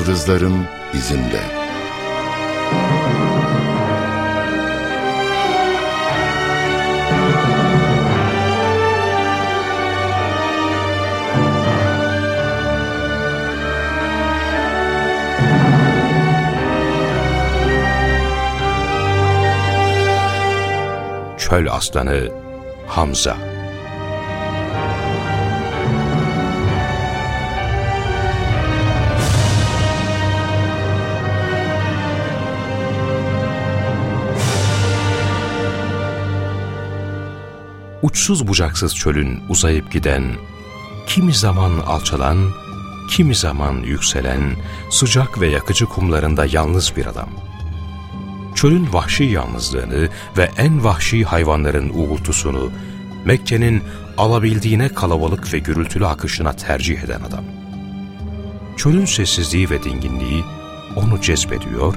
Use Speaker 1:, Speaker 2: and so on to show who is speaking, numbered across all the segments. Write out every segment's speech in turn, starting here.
Speaker 1: yıldızların izinde.
Speaker 2: Çöl Aslanı Hamza Uçsuz bucaksız çölün uzayıp giden, kimi zaman alçalan, kimi zaman yükselen, sıcak ve yakıcı kumlarında yalnız bir adam. Çölün vahşi yalnızlığını ve en vahşi hayvanların uğultusunu, Mekke'nin alabildiğine kalabalık ve gürültülü akışına tercih eden adam. Çölün sessizliği ve dinginliği onu cezbediyor,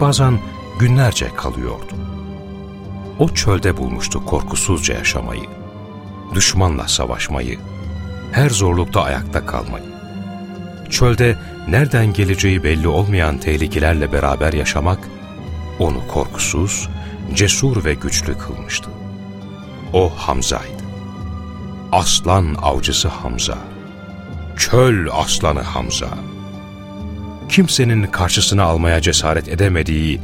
Speaker 2: bazen günlerce kalıyordu. O çölde bulmuştu korkusuzca yaşamayı, düşmanla savaşmayı, her zorlukta ayakta kalmayı. Çölde nereden geleceği belli olmayan tehlikelerle beraber yaşamak, onu korkusuz, cesur ve güçlü kılmıştı. O Hamza'ydı. Aslan avcısı Hamza. Çöl aslanı Hamza. Kimsenin karşısına almaya cesaret edemediği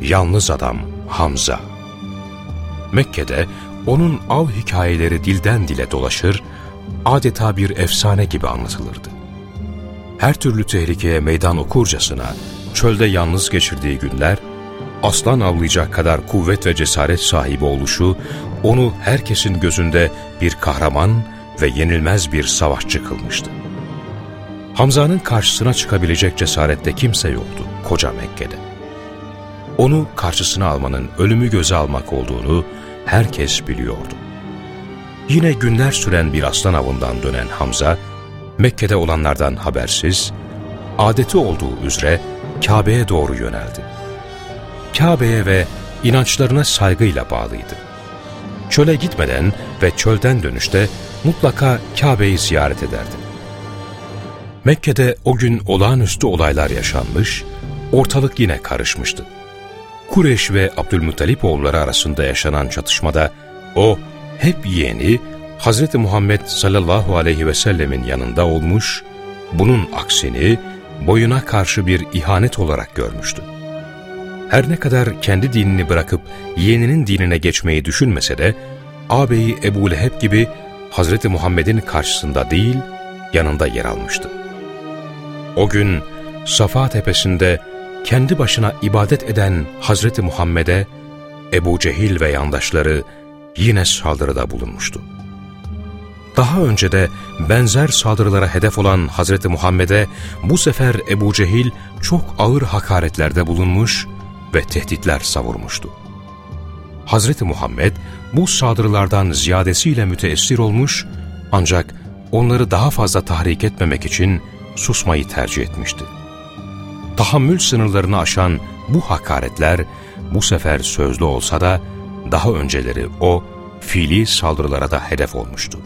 Speaker 2: yalnız adam Hamza. Mekke'de onun av hikayeleri dilden dile dolaşır, adeta bir efsane gibi anlatılırdı. Her türlü tehlikeye meydan okurcasına çölde yalnız geçirdiği günler, aslan avlayacak kadar kuvvet ve cesaret sahibi oluşu, onu herkesin gözünde bir kahraman ve yenilmez bir savaşçı kılmıştı. Hamza'nın karşısına çıkabilecek cesarette kimse yoktu koca Mekke'de. Onu karşısına almanın ölümü göze almak olduğunu herkes biliyordu. Yine günler süren bir aslan avından dönen Hamza, Mekke'de olanlardan habersiz, adeti olduğu üzere Kabe'ye doğru yöneldi. Kabe'ye ve inançlarına saygıyla bağlıydı. Çöle gitmeden ve çölden dönüşte mutlaka Kabe'yi ziyaret ederdi. Mekke'de o gün olağanüstü olaylar yaşanmış, ortalık yine karışmıştı. Kureş ve Abdülmuttalip oğulları arasında yaşanan çatışmada o hep yeğeni Hz. Muhammed sallallahu aleyhi ve sellemin yanında olmuş, bunun aksini boyuna karşı bir ihanet olarak görmüştü. Her ne kadar kendi dinini bırakıp yeğeninin dinine geçmeyi düşünmese de, ağabeyi Ebu Leheb gibi Hz. Muhammed'in karşısında değil, yanında yer almıştı. O gün Safa tepesinde kendi başına ibadet eden Hazreti Muhammed'e Ebu Cehil ve yandaşları yine saldırıda bulunmuştu. Daha önce de benzer saldırılara hedef olan Hazreti Muhammed'e bu sefer Ebu Cehil çok ağır hakaretlerde bulunmuş ve tehditler savurmuştu. Hazreti Muhammed bu saldırılardan ziyadesiyle müteessir olmuş ancak onları daha fazla tahrik etmemek için susmayı tercih etmişti. Tahammül sınırlarını aşan bu hakaretler bu sefer sözlü olsa da daha önceleri o fiili saldırılara da hedef olmuştu.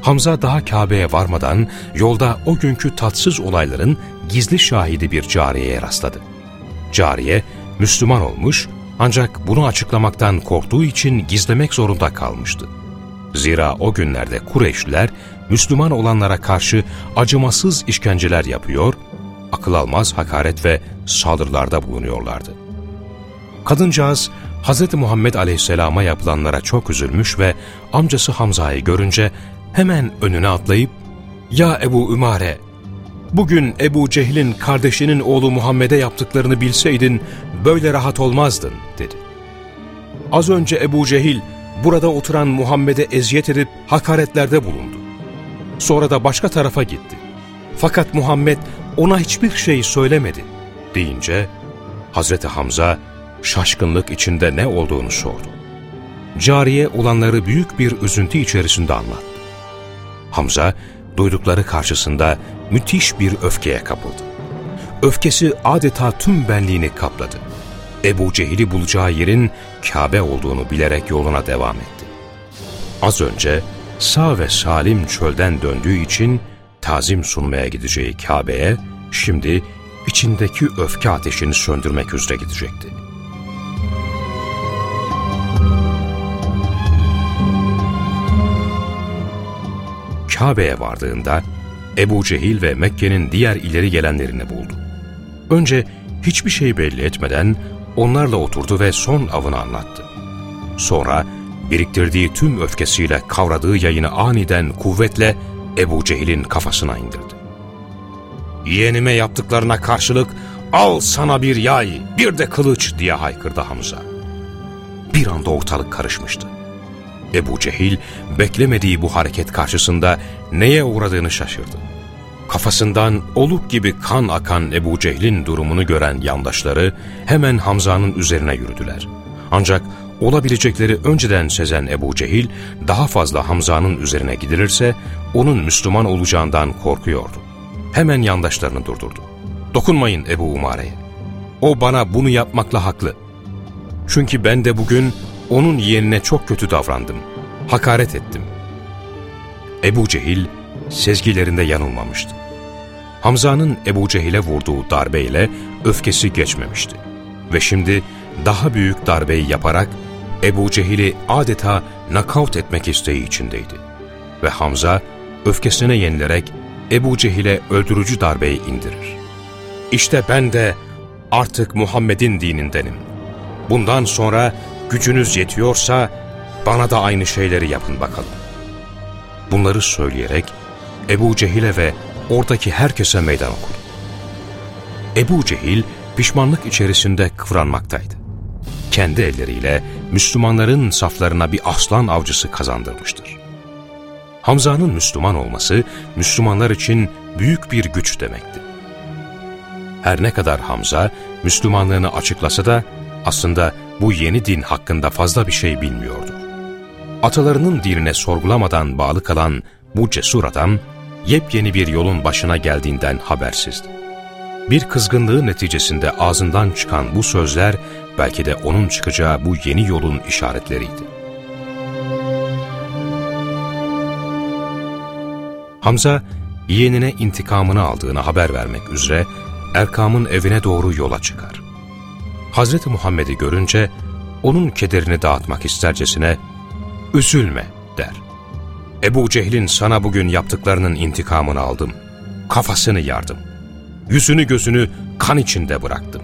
Speaker 2: Hamza daha Kabe'ye varmadan yolda o günkü tatsız olayların gizli şahidi bir cariyeye rastladı. Cariye Müslüman olmuş ancak bunu açıklamaktan korktuğu için gizlemek zorunda kalmıştı. Zira o günlerde Kureyşliler Müslüman olanlara karşı acımasız işkenceler yapıyor, akıl almaz hakaret ve saldırılarda bulunuyorlardı. Kadıncağız Hz. Muhammed Aleyhisselam'a yapılanlara çok üzülmüş ve amcası Hamza'yı görünce hemen önüne atlayıp ''Ya Ebu Ümare, bugün Ebu Cehil'in kardeşinin oğlu Muhammed'e yaptıklarını bilseydin böyle rahat olmazdın.'' dedi. Az önce Ebu Cehil burada oturan Muhammed'e eziyet edip hakaretlerde bulundu. Sonra da başka tarafa gitti. Fakat Muhammed ona hiçbir şey söylemedi deyince Hazreti Hamza şaşkınlık içinde ne olduğunu sordu. Cariye olanları büyük bir üzüntü içerisinde anlattı. Hamza duydukları karşısında müthiş bir öfkeye kapıldı. Öfkesi adeta tüm benliğini kapladı. Ebu Cehil'i bulacağı yerin Kabe olduğunu bilerek yoluna devam etti. Az önce sağ ve salim çölden döndüğü için tazim sunmaya gideceği Kabe'ye şimdi içindeki öfke ateşini söndürmek üzere gidecekti. Kabe'ye vardığında Ebu Cehil ve Mekke'nin diğer ileri gelenlerini buldu. Önce hiçbir şey belli etmeden onlarla oturdu ve son avını anlattı. Sonra biriktirdiği tüm öfkesiyle kavradığı yayını aniden kuvvetle Ebu Cehil'in kafasına indirdi. Yeğenime yaptıklarına karşılık al sana bir yay, bir de kılıç diye haykırdı Hamza. Bir anda ortalık karışmıştı. Ebu Cehil beklemediği bu hareket karşısında neye uğradığını şaşırdı. Kafasından oluk gibi kan akan Ebu Cehil'in durumunu gören yandaşları hemen Hamza'nın üzerine yürüdüler. Ancak olabilecekleri önceden sezen Ebu Cehil daha fazla Hamza'nın üzerine gidilirse onun Müslüman olacağından korkuyordu. Hemen yandaşlarını durdurdu. Dokunmayın Ebu Umare'ye. O bana bunu yapmakla haklı. Çünkü ben de bugün onun yeğenine çok kötü davrandım. Hakaret ettim. Ebu Cehil sezgilerinde yanılmamıştı. Hamza'nın Ebu Cehil'e vurduğu darbeyle öfkesi geçmemişti. Ve şimdi daha büyük darbeyi yaparak Ebu Cehil'i adeta nakavt etmek isteği içindeydi. Ve Hamza öfkesine yenilerek Ebu Cehil'e öldürücü darbeyi indirir. İşte ben de artık Muhammed'in dinindenim. Bundan sonra gücünüz yetiyorsa bana da aynı şeyleri yapın bakalım. Bunları söyleyerek Ebu Cehil'e ve oradaki herkese meydan okudu. Ebu Cehil pişmanlık içerisinde kıvranmaktaydı. Kendi elleriyle Müslümanların saflarına bir aslan avcısı kazandırmıştır. Hamza'nın Müslüman olması Müslümanlar için büyük bir güç demekti. Her ne kadar Hamza Müslümanlığını açıklasa da aslında bu yeni din hakkında fazla bir şey bilmiyordu. Atalarının dinine sorgulamadan bağlı kalan bu cesur adam yepyeni bir yolun başına geldiğinden habersizdi. Bir kızgınlığı neticesinde ağzından çıkan bu sözler belki de onun çıkacağı bu yeni yolun işaretleriydi. Hamza, yeğenine intikamını aldığını haber vermek üzere Erkam'ın evine doğru yola çıkar. Hazreti Muhammed'i görünce onun kederini dağıtmak istercesine ''Üzülme'' der. Ebu Cehil'in sana bugün yaptıklarının intikamını aldım. Kafasını yardım. Yüzünü gözünü kan içinde bıraktım.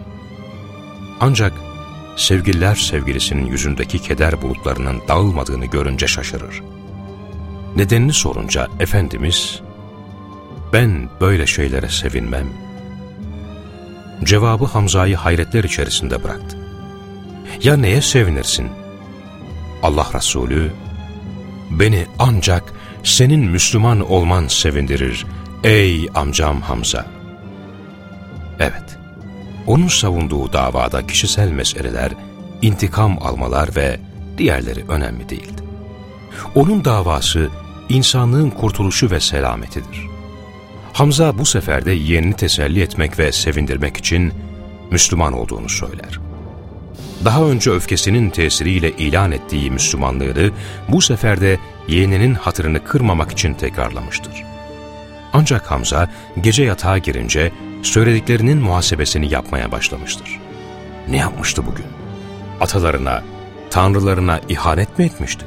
Speaker 2: Ancak sevgililer sevgilisinin yüzündeki keder bulutlarının dağılmadığını görünce şaşırır. Nedenini sorunca Efendimiz, ben böyle şeylere sevinmem. Cevabı Hamza'yı hayretler içerisinde bıraktı. Ya neye sevinirsin? Allah Resulü, beni ancak senin Müslüman olman sevindirir ey amcam Hamza. Evet, onun savunduğu davada kişisel meseleler, intikam almalar ve diğerleri önemli değildi. Onun davası insanlığın kurtuluşu ve selametidir. Hamza bu sefer de yeğenini teselli etmek ve sevindirmek için Müslüman olduğunu söyler. Daha önce öfkesinin tesiriyle ilan ettiği Müslümanlığını bu sefer de yeğeninin hatırını kırmamak için tekrarlamıştır. Ancak Hamza gece yatağa girince söylediklerinin muhasebesini yapmaya başlamıştır. Ne yapmıştı bugün? Atalarına, tanrılarına ihanet mi etmişti?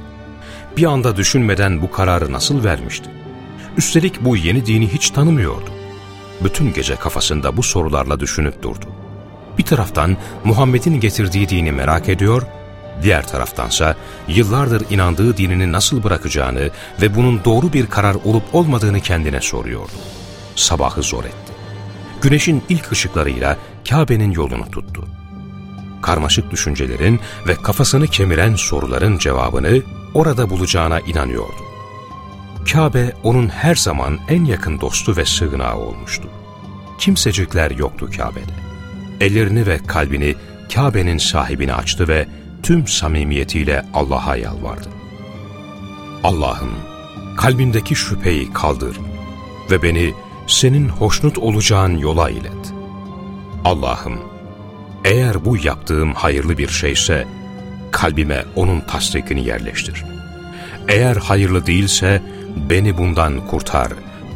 Speaker 2: Bir anda düşünmeden bu kararı nasıl vermişti? Üstelik bu yeni dini hiç tanımıyordu. Bütün gece kafasında bu sorularla düşünüp durdu. Bir taraftan Muhammed'in getirdiği dini merak ediyor, diğer taraftansa yıllardır inandığı dinini nasıl bırakacağını ve bunun doğru bir karar olup olmadığını kendine soruyordu. Sabahı zor etti. Güneşin ilk ışıklarıyla Kabe'nin yolunu tuttu. Karmaşık düşüncelerin ve kafasını kemiren soruların cevabını orada bulacağına inanıyordu. Kabe onun her zaman en yakın dostu ve sığınağı olmuştu. Kimsecikler yoktu Kabe'de. Ellerini ve kalbini Kabe'nin sahibine açtı ve tüm samimiyetiyle Allah'a yalvardı. Allah'ım kalbimdeki şüpheyi kaldır ve beni senin hoşnut olacağın yola ilet. Allah'ım, eğer bu yaptığım hayırlı bir şeyse, kalbime onun tasdikini yerleştir. Eğer hayırlı değilse, beni bundan kurtar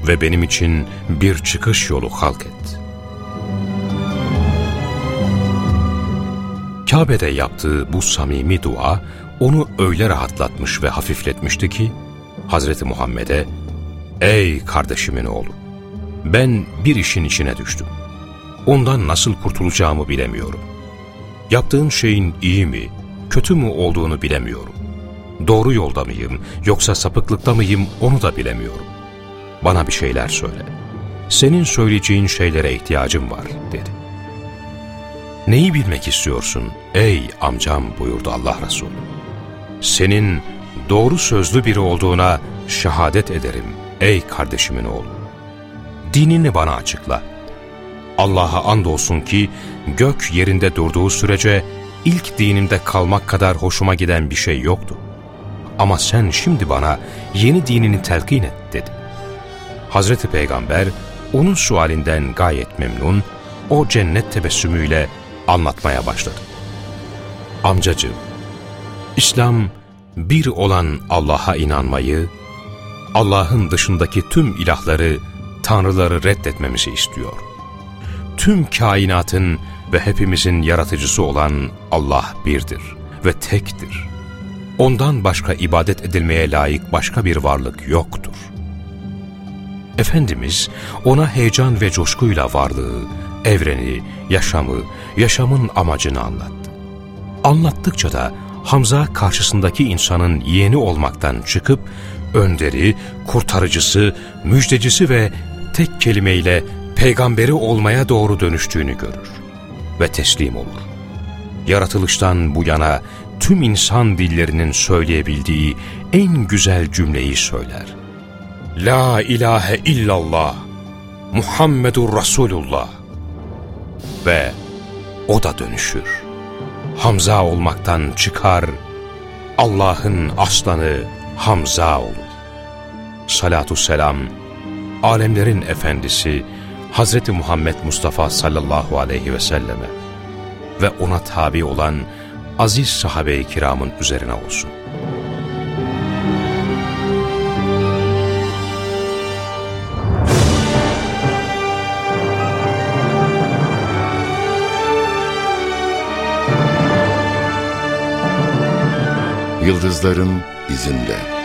Speaker 2: ve benim için bir çıkış yolu halk et. Kabe'de yaptığı bu samimi dua, onu öyle rahatlatmış ve hafifletmişti ki, Hazreti Muhammed'e, ''Ey kardeşimin oğlu!'' Ben bir işin içine düştüm. Ondan nasıl kurtulacağımı bilemiyorum. Yaptığın şeyin iyi mi, kötü mü olduğunu bilemiyorum. Doğru yolda mıyım, yoksa sapıklıkta mıyım onu da bilemiyorum. Bana bir şeyler söyle. Senin söyleyeceğin şeylere ihtiyacım var, dedi. Neyi bilmek istiyorsun ey amcam buyurdu Allah Resulü. Senin doğru sözlü biri olduğuna şehadet ederim ey kardeşimin oğlu. Dinini bana açıkla. Allah'a andolsun ki gök yerinde durduğu sürece ilk dinimde kalmak kadar hoşuma giden bir şey yoktu. Ama sen şimdi bana yeni dinini telkin et dedi. Hazreti Peygamber onun sualinden gayet memnun, o cennet tebessümüyle anlatmaya başladı. Amcacığım, İslam bir olan Allah'a inanmayı, Allah'ın dışındaki tüm ilahları, tanrıları reddetmemizi istiyor. Tüm kainatın ve hepimizin yaratıcısı olan Allah birdir ve tektir. Ondan başka ibadet edilmeye layık başka bir varlık yoktur. Efendimiz ona heyecan ve coşkuyla varlığı, evreni, yaşamı, yaşamın amacını anlattı. Anlattıkça da Hamza karşısındaki insanın yeğeni olmaktan çıkıp önderi, kurtarıcısı, müjdecisi ve tek kelimeyle peygamberi olmaya doğru dönüştüğünü görür ve teslim olur. Yaratılıştan bu yana tüm insan dillerinin söyleyebildiği en güzel cümleyi söyler. La ilahe illallah, Muhammedur Resulullah. Ve o da dönüşür. Hamza olmaktan çıkar, Allah'ın aslanı Hamza olur. Salatu selam, alemlerin efendisi Hz. Muhammed Mustafa sallallahu aleyhi ve selleme ve ona tabi olan aziz sahabe-i kiramın üzerine olsun.
Speaker 1: Yıldızların izinde.